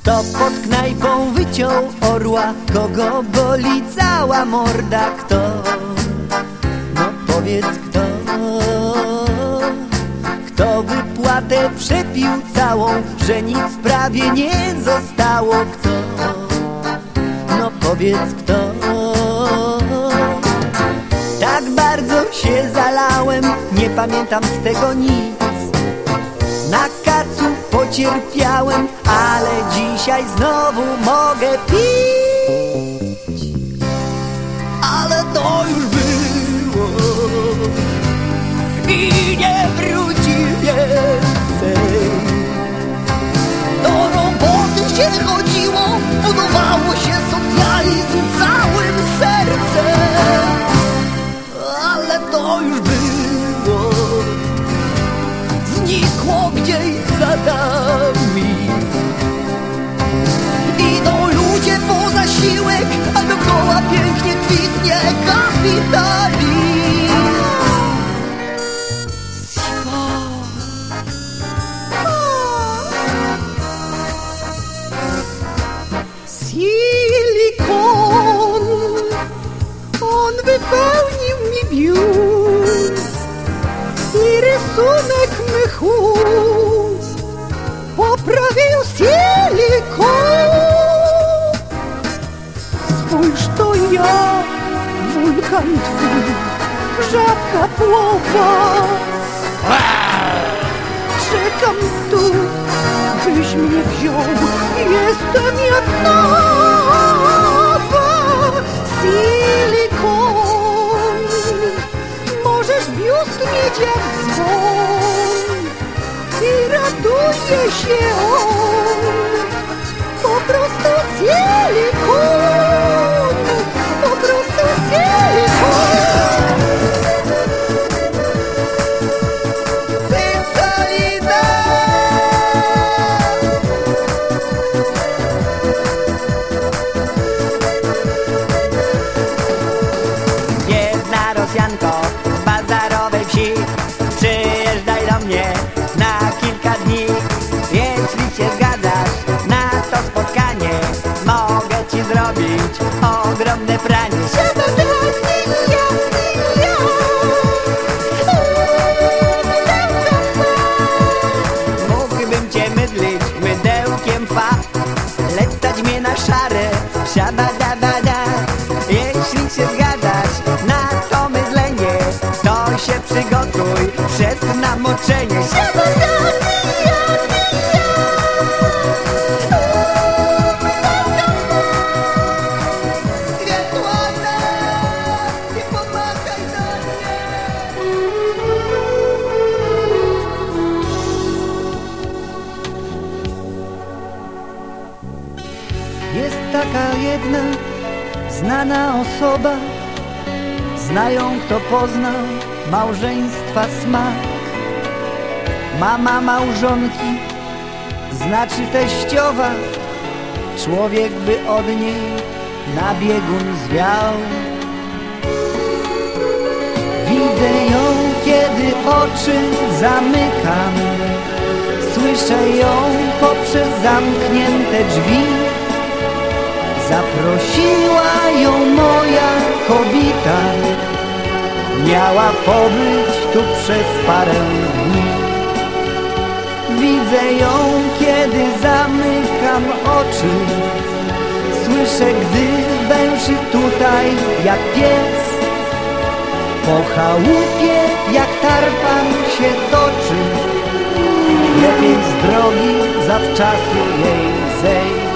Kto pod knajpą wyciął orła, kogo boli cała morda, kto? No powiedz kto? Kto wypłatę przepił całą, że nic prawie nie zostało, kto? No powiedz kto? Tak bardzo się zalałem, nie pamiętam z tego nic. Na kacu pocierpiałem, ale dzisiaj znowu mogę pić. Ale to już było i nie wróci więcej. Do roboty się chodziło, budowało się znikło gdzieś za nami. Idą ludzie po zasiłek, a dookoła pięknie kwitnie kapitalizm. Silikon, on wypełnił mi biust i rysunek mych ust wulkan twój, żabka płowa. Czekam tu, byś mnie wziął, jestem jak nowa. Silikon, możesz biust mieć jak dzwon i raduje się on. Po prostu silikon, Z bazarowej wsi. Przyjeżdżaj do mnie na kilka dni. Jeśli się zgadzasz na to spotkanie Mogę ci zrobić ogromne pranie. Mógłbym cię mydlić mydełkiem fa. Lecz stać mnie na szare Szabadabada się przygotuj. Przez namoczenie Światłana, nie pomachaj do mnie Jest taka jedna znana osoba, znają kto pozna małżeństwa smak. Mama małżonki, znaczy teściowa, człowiek by od niej na biegun zwiał. Widzę ją, kiedy oczy zamykam, słyszę ją poprzez zamknięte drzwi. Zaprosiła ją moja kobita Miała pobyć tu przez parę dni. Widzę ją, kiedy zamykam oczy. Słyszę, gdy węży tutaj jak pies. Po chałupie jak tarpan się toczy. Lepiej z drogi zawczasu jej zejść